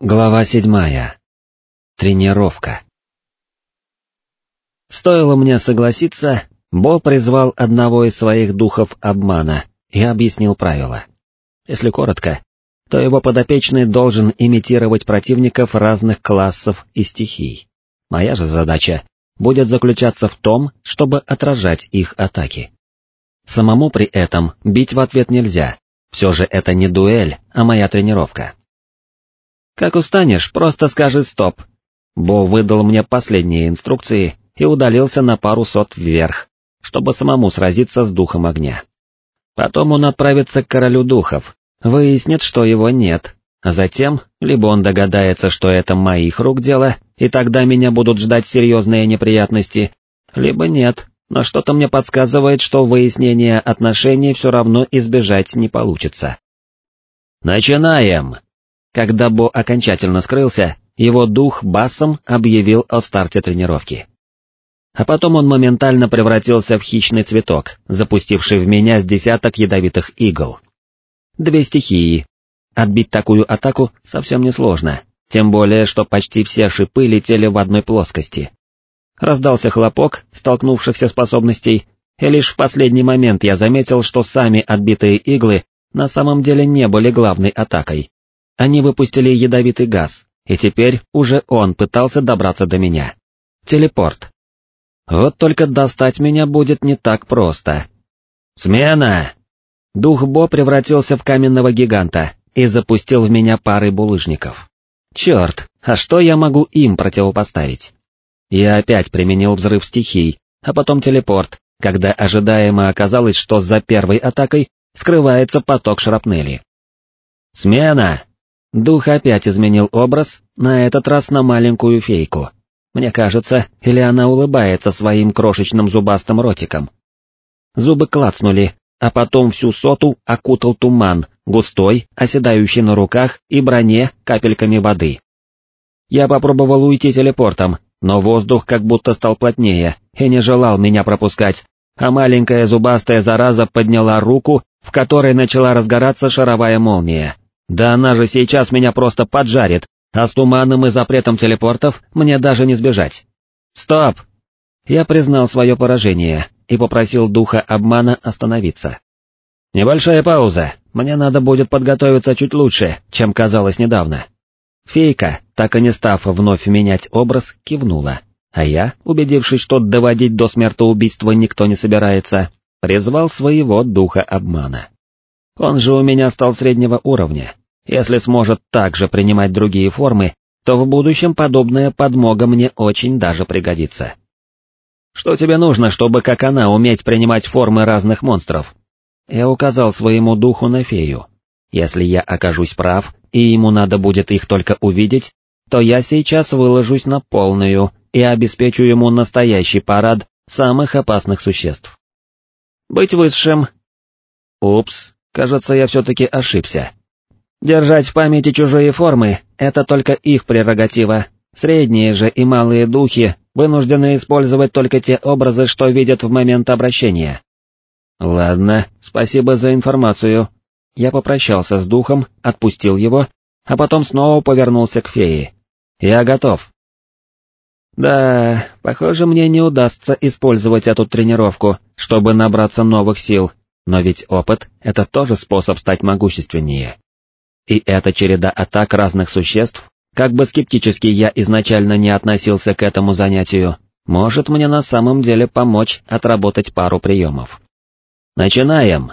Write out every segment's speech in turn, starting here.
Глава седьмая. Тренировка. Стоило мне согласиться, Бо призвал одного из своих духов обмана и объяснил правила. Если коротко, то его подопечный должен имитировать противников разных классов и стихий. Моя же задача будет заключаться в том, чтобы отражать их атаки. Самому при этом бить в ответ нельзя, все же это не дуэль, а моя тренировка. Как устанешь, просто скажи «стоп». Бо выдал мне последние инструкции и удалился на пару сот вверх, чтобы самому сразиться с духом огня. Потом он отправится к королю духов, выяснит, что его нет, а затем, либо он догадается, что это моих рук дело, и тогда меня будут ждать серьезные неприятности, либо нет, но что-то мне подсказывает, что выяснение отношений все равно избежать не получится. «Начинаем!» Когда Бо окончательно скрылся, его дух басом объявил о старте тренировки. А потом он моментально превратился в хищный цветок, запустивший в меня с десяток ядовитых игл. Две стихии. Отбить такую атаку совсем несложно, тем более, что почти все шипы летели в одной плоскости. Раздался хлопок столкнувшихся способностей, и лишь в последний момент я заметил, что сами отбитые иглы на самом деле не были главной атакой. Они выпустили ядовитый газ, и теперь уже он пытался добраться до меня. Телепорт. Вот только достать меня будет не так просто. «Смена!» Дух Бо превратился в каменного гиганта и запустил в меня пары булыжников. Черт, а что я могу им противопоставить? Я опять применил взрыв стихий, а потом телепорт, когда ожидаемо оказалось, что за первой атакой скрывается поток шрапнели. «Смена!» Дух опять изменил образ, на этот раз на маленькую фейку. Мне кажется, или она улыбается своим крошечным зубастым ротиком. Зубы клацнули, а потом всю соту окутал туман, густой, оседающий на руках и броне капельками воды. Я попробовал уйти телепортом, но воздух как будто стал плотнее и не желал меня пропускать, а маленькая зубастая зараза подняла руку, в которой начала разгораться шаровая молния. Да она же сейчас меня просто поджарит, а с туманом и запретом телепортов мне даже не сбежать. Стоп! Я признал свое поражение и попросил духа обмана остановиться. Небольшая пауза, мне надо будет подготовиться чуть лучше, чем казалось недавно. Фейка, так и не став вновь менять образ, кивнула, а я, убедившись, что доводить до смертоубийства никто не собирается, призвал своего духа обмана. Он же у меня стал среднего уровня. Если сможет также принимать другие формы, то в будущем подобная подмога мне очень даже пригодится. Что тебе нужно, чтобы как она уметь принимать формы разных монстров? Я указал своему духу на фею. Если я окажусь прав, и ему надо будет их только увидеть, то я сейчас выложусь на полную и обеспечу ему настоящий парад самых опасных существ. Быть высшим... Упс, Кажется, я все-таки ошибся. Держать в памяти чужие формы — это только их прерогатива. Средние же и малые духи вынуждены использовать только те образы, что видят в момент обращения. Ладно, спасибо за информацию. Я попрощался с духом, отпустил его, а потом снова повернулся к фее. Я готов. Да, похоже, мне не удастся использовать эту тренировку, чтобы набраться новых сил, но ведь опыт — это тоже способ стать могущественнее. И эта череда атак разных существ, как бы скептически я изначально не относился к этому занятию, может мне на самом деле помочь отработать пару приемов. Начинаем!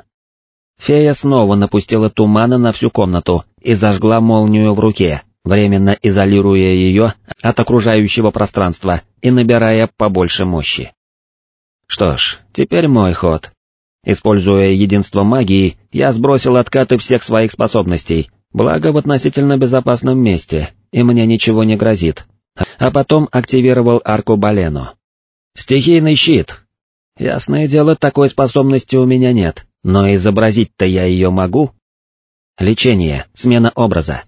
Фея снова напустила тумана на всю комнату и зажгла молнию в руке, временно изолируя ее от окружающего пространства и набирая побольше мощи. Что ж, теперь мой ход, Используя единство магии, я сбросил откаты всех своих способностей, благо в относительно безопасном месте, и мне ничего не грозит. А потом активировал арку Балено. Стихийный щит. Ясное дело, такой способности у меня нет, но изобразить-то я ее могу. Лечение, смена образа.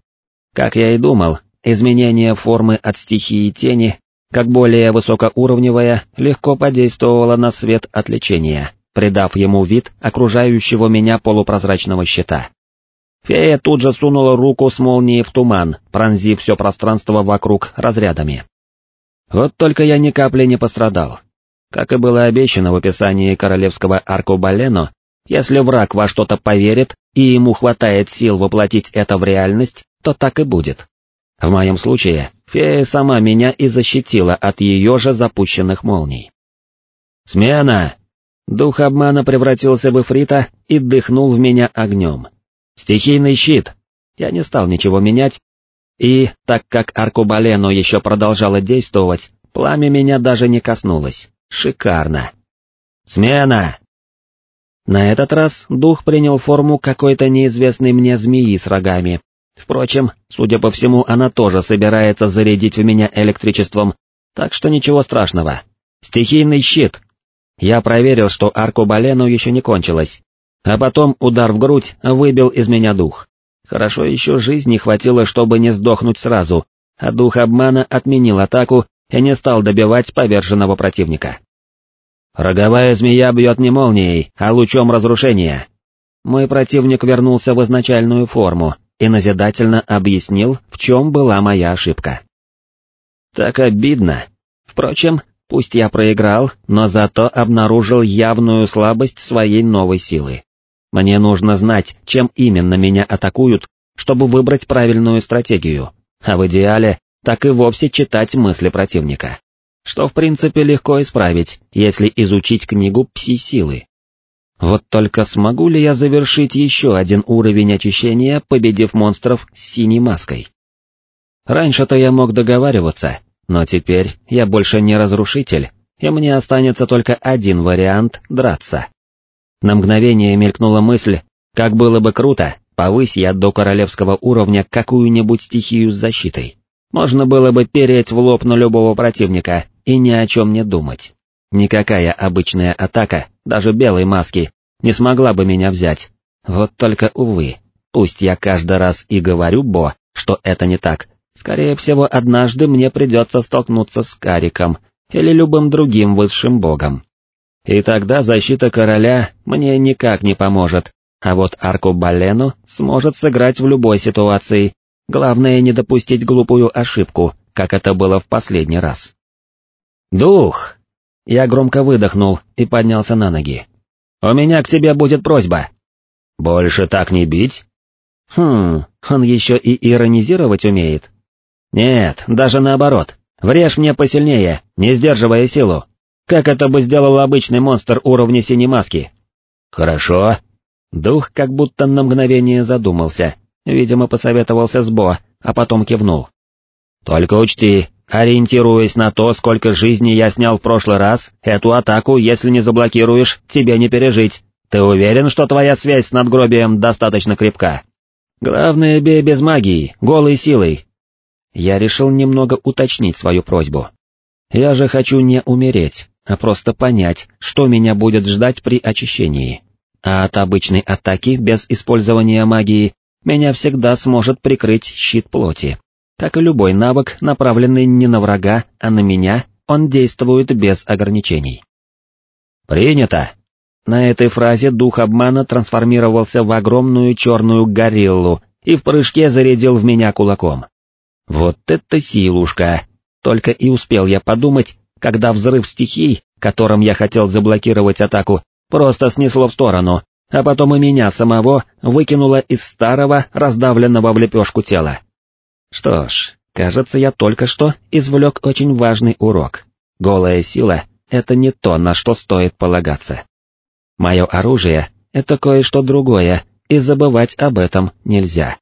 Как я и думал, изменение формы от стихии тени, как более высокоуровневая, легко подействовало на свет от лечения придав ему вид окружающего меня полупрозрачного щита. Фея тут же сунула руку с молнией в туман, пронзив все пространство вокруг разрядами. Вот только я ни капли не пострадал. Как и было обещано в описании королевского аркубалено, если враг во что-то поверит и ему хватает сил воплотить это в реальность, то так и будет. В моем случае, фея сама меня и защитила от ее же запущенных молний. «Смена!» Дух обмана превратился в эфрита и дыхнул в меня огнем. «Стихийный щит!» Я не стал ничего менять, и, так как аркубалено еще продолжало действовать, пламя меня даже не коснулось. Шикарно. «Смена!» На этот раз дух принял форму какой-то неизвестной мне змеи с рогами. Впрочем, судя по всему, она тоже собирается зарядить в меня электричеством, так что ничего страшного. Стихийный щит. Я проверил, что аркубалену еще не кончилось, а потом удар в грудь выбил из меня дух. Хорошо еще жизни хватило, чтобы не сдохнуть сразу, а дух обмана отменил атаку и не стал добивать поверженного противника. Роговая змея бьет не молнией, а лучом разрушения. Мой противник вернулся в изначальную форму и назидательно объяснил, в чем была моя ошибка. Так обидно. Впрочем, пусть я проиграл, но зато обнаружил явную слабость своей новой силы. Мне нужно знать, чем именно меня атакуют, чтобы выбрать правильную стратегию, а в идеале так и вовсе читать мысли противника. Что в принципе легко исправить, если изучить книгу «Пси-силы». Вот только смогу ли я завершить еще один уровень очищения, победив монстров с синей маской? Раньше-то я мог договариваться, но теперь я больше не разрушитель, и мне останется только один вариант — драться. На мгновение мелькнула мысль, как было бы круто, повысь я до королевского уровня какую-нибудь стихию с защитой. Можно было бы переть в лоб на любого противника и ни о чем не думать. Никакая обычная атака, даже белой маски, не смогла бы меня взять. Вот только, увы, пусть я каждый раз и говорю Бо, что это не так, скорее всего однажды мне придется столкнуться с Кариком или любым другим высшим богом. И тогда защита короля мне никак не поможет, а вот арку Балену сможет сыграть в любой ситуации, главное не допустить глупую ошибку, как это было в последний раз. «Дух!» Я громко выдохнул и поднялся на ноги. «У меня к тебе будет просьба». «Больше так не бить?» «Хм, он еще и иронизировать умеет?» «Нет, даже наоборот. Врежь мне посильнее, не сдерживая силу. Как это бы сделал обычный монстр уровня синей маски? Хорошо. Дух как будто на мгновение задумался, видимо посоветовался с Бо, а потом кивнул. Только учти, ориентируясь на то, сколько жизней я снял в прошлый раз, эту атаку, если не заблокируешь, тебе не пережить. Ты уверен, что твоя связь с надгробием достаточно крепка? Главное, бей без магии, голой силой. Я решил немного уточнить свою просьбу. Я же хочу не умереть, а просто понять, что меня будет ждать при очищении. А от обычной атаки без использования магии меня всегда сможет прикрыть щит плоти. Как и любой навык, направленный не на врага, а на меня, он действует без ограничений. «Принято!» На этой фразе дух обмана трансформировался в огромную черную гориллу и в прыжке зарядил в меня кулаком. Вот это силушка! Только и успел я подумать, когда взрыв стихий, которым я хотел заблокировать атаку, просто снесло в сторону, а потом и меня самого выкинуло из старого, раздавленного в лепешку тела. Что ж, кажется, я только что извлек очень важный урок. Голая сила — это не то, на что стоит полагаться. Мое оружие — это кое-что другое, и забывать об этом нельзя.